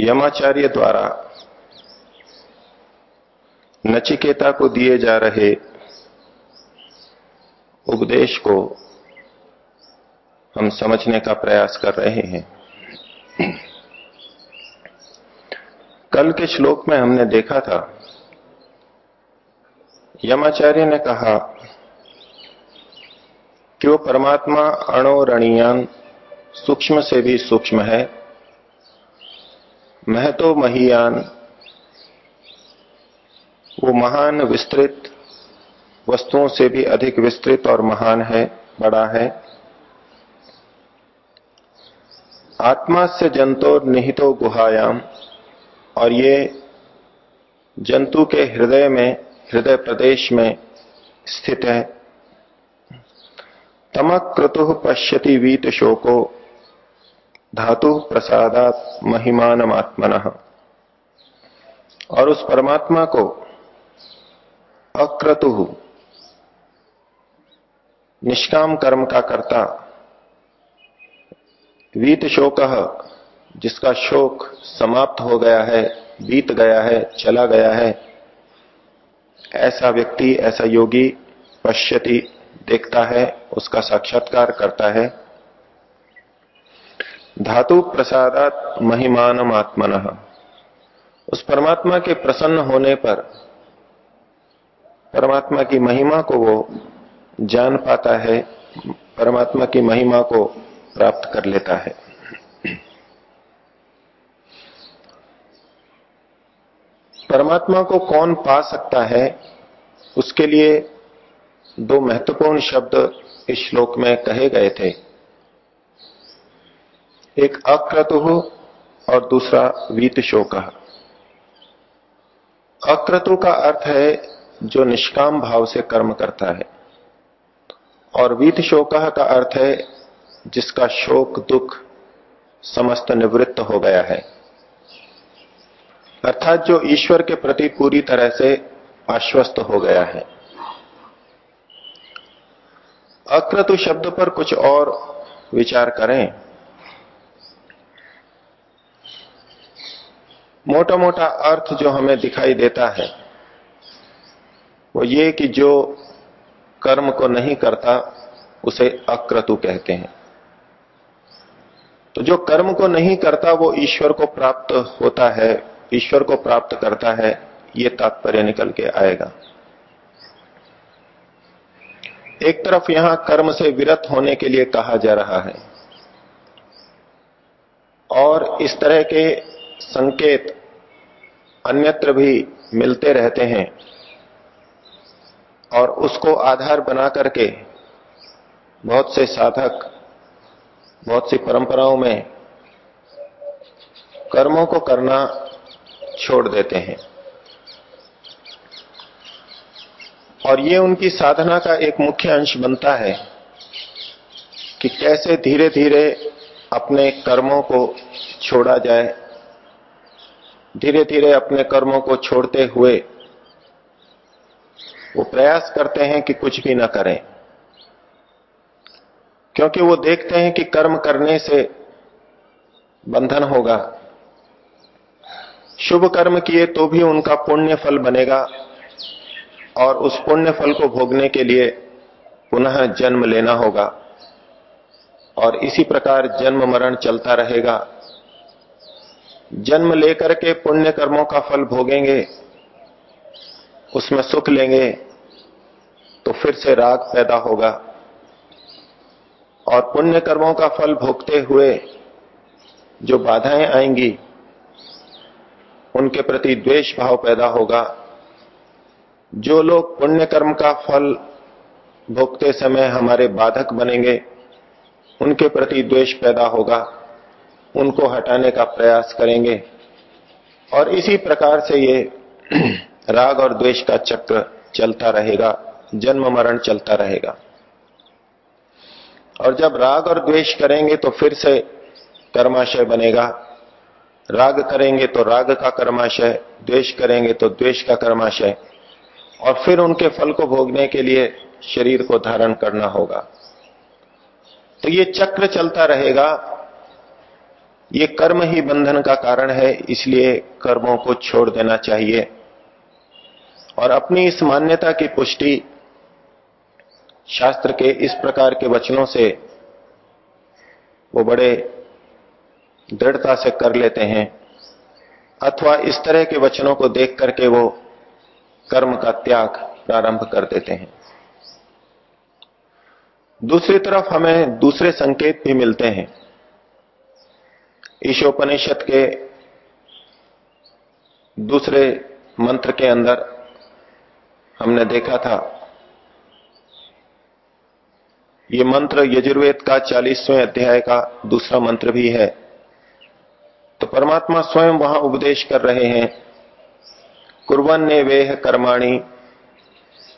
यमाचार्य द्वारा नचिकेता को दिए जा रहे उपदेश को हम समझने का प्रयास कर रहे हैं। कल के श्लोक में हमने देखा था। यमाचार्य ने कहा कि वो परमात्मा अणोरणीयान सूक्ष्म से भी सूक्ष्म है महतो महियान, वो महान विस्तृत, वस्तुओं से भी अधिक विस्तृत और महान है, बड़ा है। आत्मा से जंतो निहितो गुहायाम, और ये जंतु के हृदय में, हृदय प्रदेश में स्थित है। तमक क्रतु पश्यति वीत शोको धातु प्रसादात महिमान आत्मन और उस परमात्मा को अक्रतु, निष्काम कर्म का कर्ता, वीत शोक, जिसका शोक समाप्त हो गया है, बीत गया है, चला गया है, ऐसा व्यक्ति, ऐसा योगी पश्यति, देखता है, उसका साक्षात्कार करता है। धातु प्रसादात महिमान आत्मन उस परमात्मा के प्रसन्न होने पर, परमात्मा की महिमा को वो जान पाता है, परमात्मा की महिमा को प्राप्त कर लेता है। परमात्मा को कौन पा सकता है, उसके लिए दो महत्वपूर्ण शब्द इस श्लोक में कहे गए थे। एक अक्रतु और दूसरा वीत शोक अक्रतु का अर्थ है जो निष्काम भाव से कर्म करता है। और वीत शोक का अर्थ है जिसका शोक, दुख समस्त निवृत्त हो गया है। अर्थात जो ईश्वर के प्रति पूरी तरह से आश्वस्त हो गया है। अक्रतु शब्द पर कुछ और विचार करें। मोटा मोटा अर्थ जो हमें दिखाई देता है, वो ये कि जो कर्म को नहीं करता, उसे अक्रतु कहते हैं। तो जो कर्म को नहीं करता, वो ईश्वर को प्राप्त होता है, ईश्वर को प्राप्त करता है, ये तात्पर्य निकल के आएगा। एक तरफ़ यहाँ कर्म से विरत होने के लिए कहा जा रहा है, और इस तरह के संकेत अन्यत्र भी मिलते रहते हैं और उसको आधार बना करके बहुत से साधक, बहुत सी परंपराओं में कर्मों को करना छोड़ देते हैं। और ये उनकी साधना का एक मुख्य अंश बनता है कि कैसे धीरे धीरे अपने कर्मों को छोड़ा जाए धीरे धीरे अपने कर्मों को छोड़ते हुए वो प्रयास करते हैं कि कुछ भी ना करें। क्योंकि वो देखते हैं कि कर्म करने से बंधन होगा। शुभ कर्म किए तो भी उनका पुण्य फल बनेगा और उस पुण्य फल को भोगने के लिए पुनः जन्म लेना होगा और इसी प्रकार जन्म मरण चलता रहेगा। जन्म लेकर के पुण्य कर्मों का फल भोगेंगे, उसमें सुख लेंगे तो फिर से राग पैदा होगा। और पुण्य कर्मों का फल भोगते हुए जो बाधाएँ आएँगी, उनके प्रति द्वेष भाव पैदा होगा। जो लोग पुण्य कर्म का फल भोगते समय हमारे बाधक बनेंगे, उनके प्रति द्वेष पैदा होगा। उनको हटाने का प्रयास करेंगे। और इसी प्रकार से ये राग और द्वेष का चक्र चलता रहेगा, जन्म मरण चलता रहेगा। और जब राग और द्वेष करेंगे तो फिर से कर्माशय बनेगा। राग करेंगे तो राग का कर्माशय, द्वेष करेंगे तो द्वेष का कर्माशय, और फिर उनके फल को भोगने के लिए शरीर को धारण करना होगा। तो ये चक्र चलता रहेगा ये कर्म ही बंधन का कारण है, इसलिए कर्मों को छोड़ देना चाहिए। और अपनी इस मान्यता की पुष्टि शास्त्र के इस प्रकार के वचनों से वो बड़े दृढ़ता से कर लेते हैं, अथवा इस तरह के वचनों को देख करके वो कर्म का त्याग प्रारंभ कर देते हैं। दूसरी तरफ़ हमें दूसरे संकेत भी मिलते हैं। ईशोपनिषद के दूसरे मंत्र के अंदर हमने देखा था। ये मंत्र यजुर्वेद का चालीसवें अध्याय का दूसरा मंत्र भी है। तो परमात्मा स्वयं वहाँ उपदेश कर रहे हैं। कुरवन ने वेह कर्माणी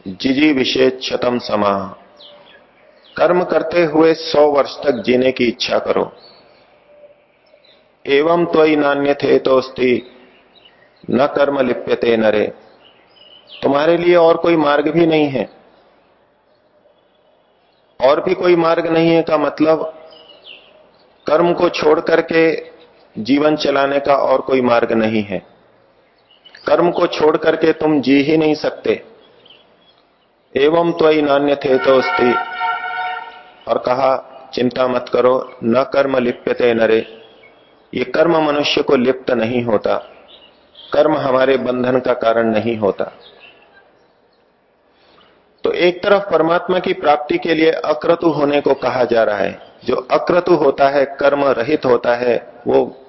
जिजी विशेष क्षतम समा। कर्म करते हुए सौ वर्ष तक जीने की इच्छा करो। एवं तो नान्य थे तो न कर्म लिप्यते नरे। तुम्हारे लिए और कोई मार्ग भी नहीं है। और भी कोई मार्ग नहीं है का मतलब कर्म को छोड़ करके जीवन चलाने का और कोई मार्ग नहीं है। कर्म को छोड़ करके तुम जी ही नहीं सकते। एवं तो नान्य थे तो और कहा, चिंता मत करो, न कर्म लिप्यते नरे। ये कर्म मनुष्य को लिप्त नहीं होता। कर्म हमारे बंधन का कारण नहीं होता। तो एक तरफ़ परमात्मा की प्राप्ति के लिए अक्रतु होने को कहा जा रहा है। जो अक्रतु होता है, कर्म रहित होता है, वो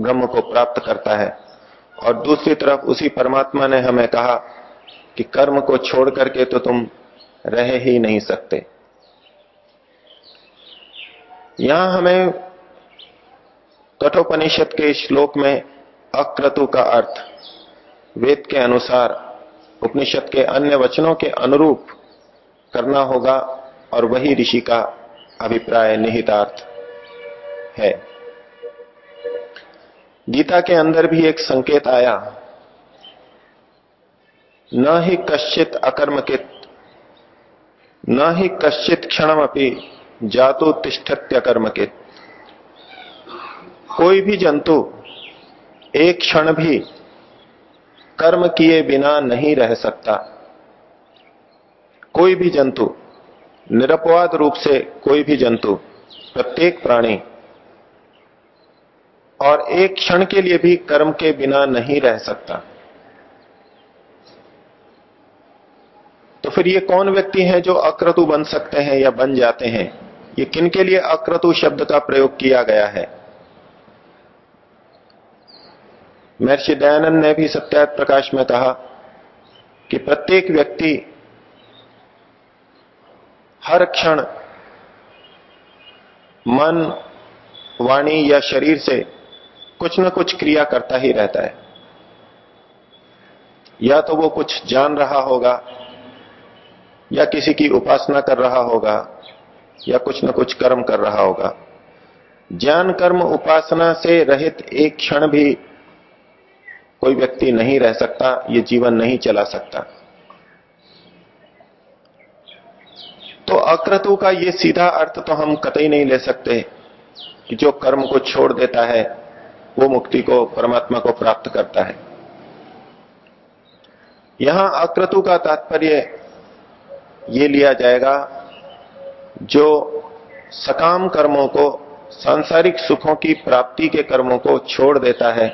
ब्रह्म को प्राप्त करता है। और दूसरी तरफ़ उसी परमात्मा ने हमें कहा कि कर्म को छोड़ करके तो तुम रह ही नहीं सकते। यहाँ हमें कठोपनिषद के श्लोक में अक्रतु का अर्थ, वेद के अनुसार उपनिषद के अन्य वचनों के अनुरूप करना होगा और वही ऋषि का अभिप्राय निहितार्थ है। गीता के अंदर भी एक संकेत आया, न ही कश्चित अकर्मकित, न ही कश्चित क्षणम अपनी जातो तिष्ठत्यकर्मकित। कोई भी जंतु एक क्षण भी कर्म किए बिना नहीं रह सकता। कोई भी जंतु, निरपवाद रूप से कोई भी जंतु, प्रत्येक प्राणी और एक क्षण के लिए भी कर्म के बिना नहीं रह सकता। तो फिर ये कौन व्यक्ति हैं जो अक्रतु बन सकते हैं या बन जाते हैं? ये किन के लिए अक्रतु शब्द का प्रयोग किया गया है? महर्षि दयानंद ने भी सत्यात प्रकाश में कहा कि प्रत्येक व्यक्ति हर क्षण मन, वाणी या शरीर से कुछ न कुछ क्रिया करता ही रहता है। या तो वो कुछ जान रहा होगा, या किसी की उपासना कर रहा होगा, या कुछ न कुछ कर्म कर रहा होगा। ज्ञान, कर्म, उपासना से रहित एक क्षण भी कोई व्यक्ति नहीं रह सकता, ये जीवन नहीं चला सकता। तो अक्रतु का ये सीधा अर्थ तो हम कतई नहीं ले सकते कि जो कर्म को छोड़ देता है, वो मुक्ति को, परमात्मा को प्राप्त करता है। यहाँ अक्रतु का तात्पर्य ये लिया जाएगा, जो सकाम कर्मों को, सांसारिक सुखों की प्राप्ति के कर्मों को छोड़ देता है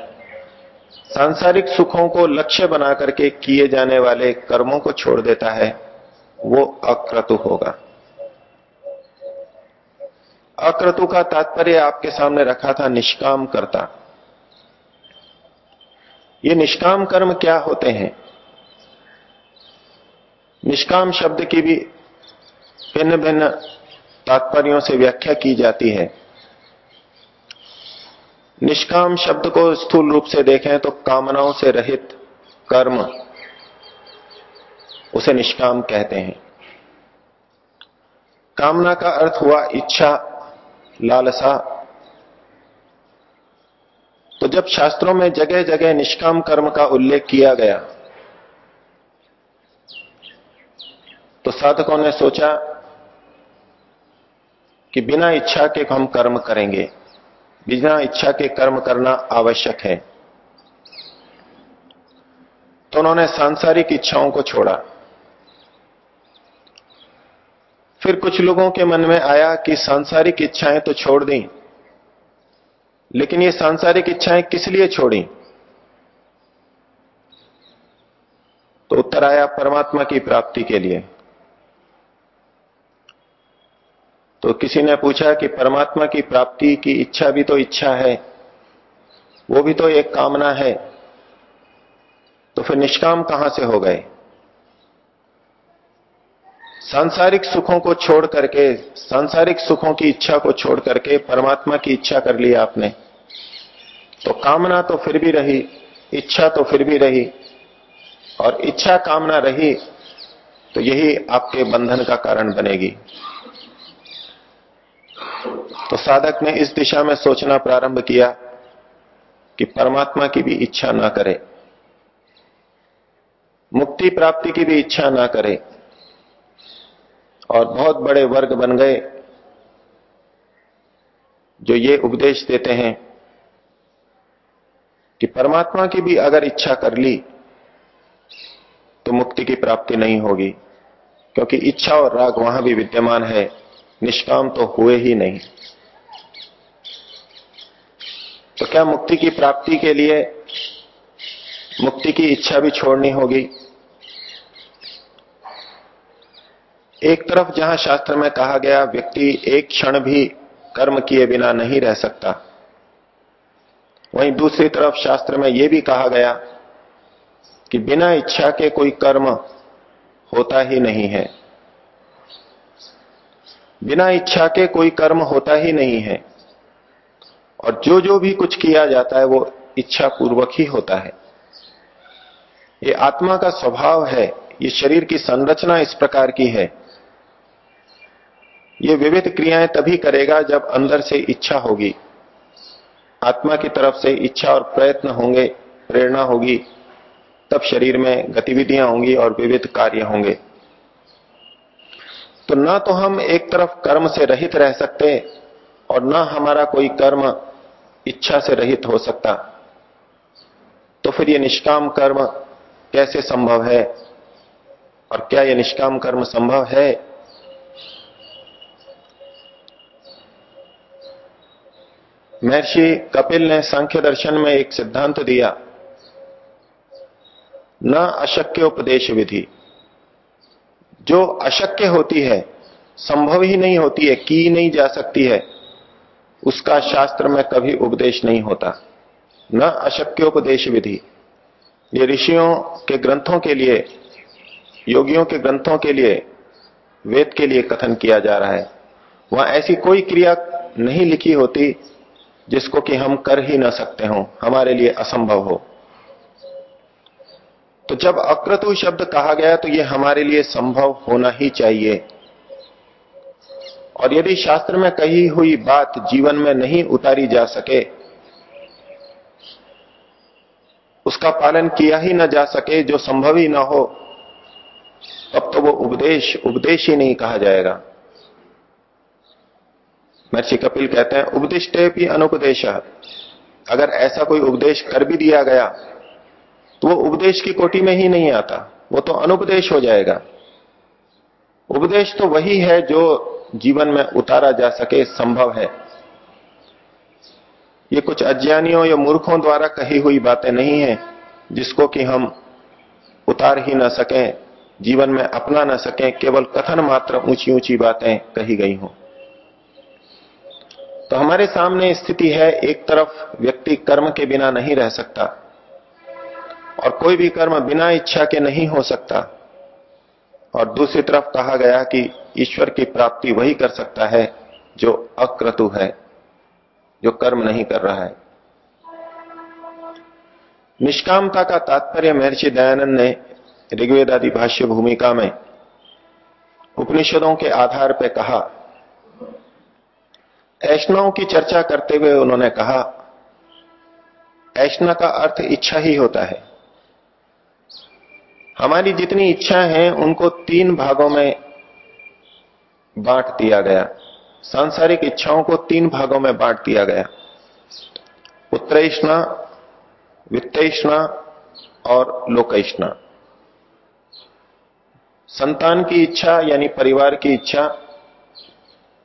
सांसारिक सुखों को लक्ष्य बना करके किए जाने वाले कर्मों को छोड़ देता है, वो अक्रतु होगा। अक्रतु का तात्पर्य आपके सामने रखा था, निष्काम करता। ये निष्काम कर्म क्या होते हैं? निष्काम शब्द की भी भिन्न भिन्न तात्पर्यों से व्याख्या की जाती है। निष्काम शब्द को स्थूल रूप से देखें तो कामनाओं से रहित कर्म उसे निष्काम कहते हैं। कामना का अर्थ हुआ इच्छा, लालसा। तो जब शास्त्रों में जगह जगह निष्काम कर्म का उल्लेख किया गया तो साधकों ने सोचा कि बिना इच्छा के हम कर्म करेंगे। बिना इच्छा के कर्म करना आवश्यक है। तो उन्होंने सांसारिक इच्छाओं को छोड़ा। फिर कुछ लोगों के मन में आया कि सांसारिक इच्छाएँ तो छोड़ दी, लेकिन ये सांसारिक इच्छाएँ किस लिए छोड़ी? तो उत्तर आया परमात्मा की प्राप्ति के लिए। तो किसी ने पूछा कि परमात्मा की प्राप्ति की इच्छा भी तो इच्छा है, वो भी तो एक कामना है। तो फिर निष्काम कहाँ से हो गए? सांसारिक सुखों को छोड़ करके, सांसारिक सुखों की इच्छा को छोड़ करके परमात्मा की इच्छा कर ली आपने। तो कामना तो फिर भी रही, इच्छा तो फिर भी रही, और इच्छा कामना रही तो यही आपके बंधन का कारण बनेगी। तो साधक ने इस दिशा में सोचना प्रारंभ किया कि परमात्मा की भी इच्छा ना करे। मुक्ति प्राप्ति की भी इच्छा ना करे। और बहुत बड़े वर्ग बन गए जो ये उपदेश देते हैं कि परमात्मा की भी अगर इच्छा कर ली तो मुक्ति की प्राप्ति नहीं होगी। क्योंकि इच्छा और राग वहाँ भी विद्यमान है, निष्काम तो हुए ही नहीं। तो क्या मुक्ति की प्राप्ति के लिए मुक्ति की इच्छा भी छोड़नी होगी? एक तरफ़ जहाँ शास्त्र में कहा गया, व्यक्ति एक क्षण भी कर्म किए बिना नहीं रह सकता। वहीं दूसरी तरफ़ शास्त्र में यह भी कहा गया कि बिना इच्छा के कोई कर्म होता ही नहीं है। बिना इच्छा के कोई कर्म होता ही नहीं है। और जो जो भी कुछ किया जाता है वो इच्छा पूर्वक ही होता है। ये आत्मा का स्वभाव है, ये शरीर की संरचना इस प्रकार की है। ये विविध क्रियाएँ तभी करेगा जब अंदर से इच्छा होगी। आत्मा की तरफ़ से इच्छा और प्रयत्न होंगे, प्रेरणा होगी, तब शरीर में गतिविधियाँ होंगी और विविध कार्य होंगे। तो ना तो हम एक तरफ़ कर्म से रहित रह सकते और ना हमारा कोई कर्म इच्छा से रहित हो सकता। तो फिर ये निष्काम कर्म कैसे संभव है? और क्या यह निष्काम कर्म संभव है? महर्षि कपिल ने सांख्य दर्शन में एक सिद्धांत दिया। न अशक्य उपदेश विधि। जो अशक्य होती है, संभव ही नहीं होती है, की नहीं जा सकती है। उसका शास्त्र में कभी उपदेश नहीं होता। न अशक्योपदेश विधि ये ऋषियों के ग्रंथों के लिए, योगियों के ग्रंथों के लिए, वेद के लिए कथन किया जा रहा है। वहाँ ऐसी कोई क्रिया नहीं लिखी होती जिसको कि हम कर ही ना सकते हो, हमारे लिए असंभव हो। तो जब अक्रतु शब्द कहा गया तो यह हमारे लिए संभव होना ही चाहिए। और यदि शास्त्र में कही हुई बात जीवन में नहीं उतारी जा सके, उसका पालन किया ही ना जा सके, जो संभव ही ना हो, तब तो वो उपदेश उपदेश ही नहीं कहा जाएगा। महर्षि कपिल कहते हैं, उपदिष्टे भी अनुपदेश। अगर ऐसा कोई उपदेश कर भी दिया गया तो वो उपदेश की कोटि में ही नहीं आता, वो तो अनुपदेश हो जाएगा। उपदेश तो वही है जो जीवन में उतारा जा सके, संभव है। ये कुछ अज्ञानियों या मूर्खों द्वारा कही हुई बातें नहीं है, जिसको कि हम उतार ही ना सकें, जीवन में अपना ना सकें, केवल कथन मात्र ऊँची ऊँची बातें कही गई हों। तो हमारे सामने स्थिति है, एक तरफ़ व्यक्ति कर्म के बिना नहीं रह सकता, और कोई भी कर्म बिना इच्छा के नहीं हो सकता, और दूसरी तरफ़ कहा गया कि ईश्वर की प्राप्ति वही कर सकता है जो अक्रतु है, जो कर्म नहीं कर रहा है। निष्कामता का तात्पर्य महर्षि दयानंद ने ऋग्वेद आदि भाष्य भूमिका में उपनिषदों के आधार पर कहा। ऐष्णाओं की चर्चा करते हुए उन्होंने कहा ऐष्णा का अर्थ इच्छा ही होता है। हमारी जितनी इच्छा है, उनको तीन भागों में बांट दिया गया। सांसारिक इच्छाओं को तीन भागों में बांट दिया गया। पुत्रैष्णा वित्तेष्णा और लोकेष्णा। संतान की इच्छा यानी परिवार की इच्छा,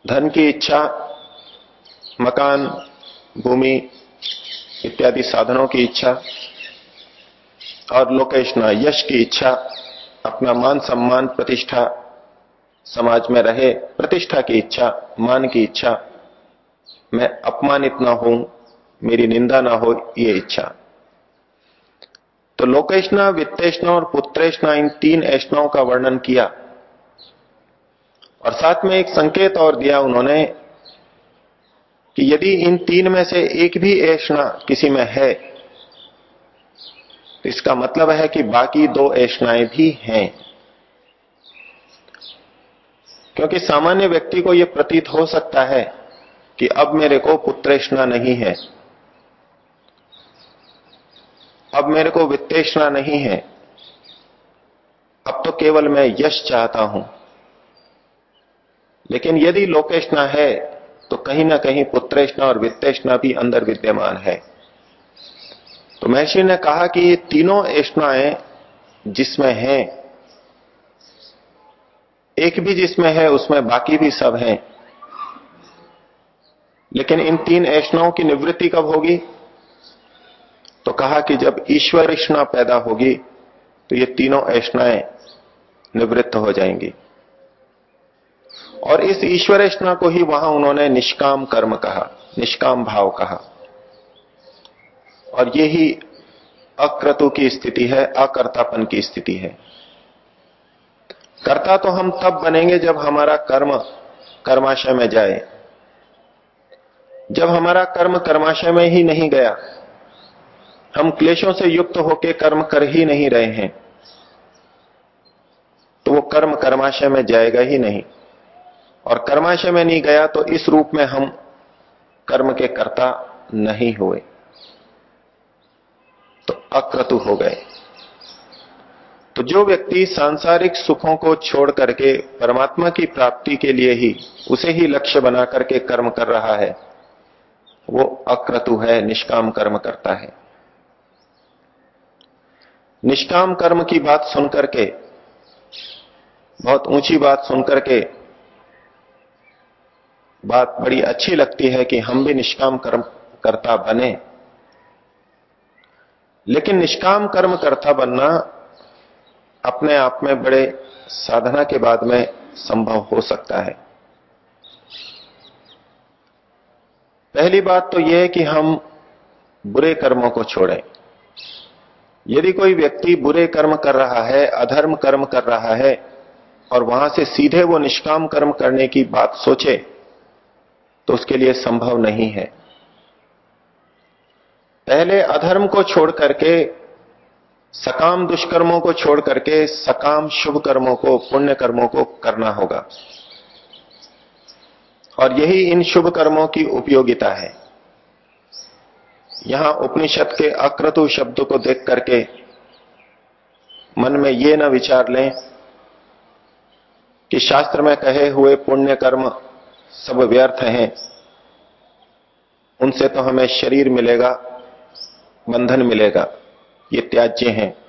धन की इच्छा, मकान, भूमि इत्यादि साधनों की इच्छा और लोकेशना यश की इच्छा, अपना मान सम्मान प्रतिष्ठा समाज में रहे, प्रतिष्ठा की इच्छा, मान की इच्छा। मैं अपमानित ना हूँ मेरी निंदा ना हो, ये इच्छा। तो लोकेशना वित्तेषणा और पुत्रेशना, इन तीन ऐष्णाओं का वर्णन किया। और साथ में एक संकेत और दिया उन्होंने कि यदि इन तीन में से एक भी ऐष्णा किसी में है तो इसका मतलब है कि बाकी दो ऐष्णाएँ भी हैं। क्योंकि सामान्य व्यक्ति को यह प्रतीत हो सकता है कि अब मेरे को पुत्रेष्णा नहीं है। अब मेरे को वित्तेषणा नहीं है। अब तो केवल मैं यश चाहता हूँ। लेकिन यदि लोकेशना है तो कहीं ना कहीं पुत्रेष्णा और वित्तेषणा भी अंदर विद्यमान है। तो महर्षि ने कहा कि तीनों ऐष्णाएँ जिसमें हैं एक भी जिसमें है, उसमें बाकी भी सब हैं। लेकिन इन तीन ऐष्णाओं की निवृत्ति कब होगी? तो कहा कि जब ईश्वर ऐष्णा पैदा होगी तो ये तीनों ऐष्णाएँ निवृत्त हो जाएँगी। और इस ईश्वर ईश्वरेष्णा को ही वहाँ उन्होंने निष्काम कर्म कहा, निष्काम भाव कहा। और यही अक्रतु की स्थिति है, अकर्तापन की स्थिति है। कर्ता तो हम तब बनेंगे जब हमारा कर्म कर्माशय में जाए। जब हमारा कर्म कर्माशय में ही नहीं गया, हम क्लेशों से युक्त होकर कर्म कर ही नहीं रहे हैं तो वो कर्म कर्माशय में जाएगा ही नहीं। और कर्माशय में नहीं गया तो इस रूप में हम कर्म के कर्ता नहीं हुए। तो अक्रतु हो गए। तो जो व्यक्ति सांसारिक सुखों को छोड़ करके परमात्मा की प्राप्ति के लिए ही, उसे ही लक्ष्य बना करके कर्म कर रहा है, वो अक्रतु है, निष्काम कर्म करता है। निष्काम कर्म की बात सुनकर के बहुत ऊँची बात सुनकर के बात बड़ी अच्छी लगती है कि हम भी निष्काम कर्म करता बने। लेकिन निष्काम कर्म करता बनना अपने आप में बड़े साधना के बाद में संभव हो सकता है। पहली बात तो यह है कि हम बुरे कर्मों को छोड़ें। यदि कोई व्यक्ति बुरे कर्म कर रहा है, अधर्म कर्म कर रहा है, और वहाँ से सीधे वो निष्काम कर्म करने की बात सोचे तो उसके लिए संभव नहीं है। पहले अधर्म को छोड़ करके सकाम दुष्कर्मों को छोड़ करके सकाम शुभ कर्मों को, पुण्य कर्मों को करना होगा। और यही इन शुभ कर्मों की उपयोगिता है। यहाँ उपनिषद के अक्रतु शब्द को देख करके मन में ये ना विचार लें कि शास्त्र में कहे हुए पुण्य कर्म सब व्यर्थ हैं। उनसे तो हमें शरीर मिलेगा, बंधन मिलेगा। त्याज्य हैं।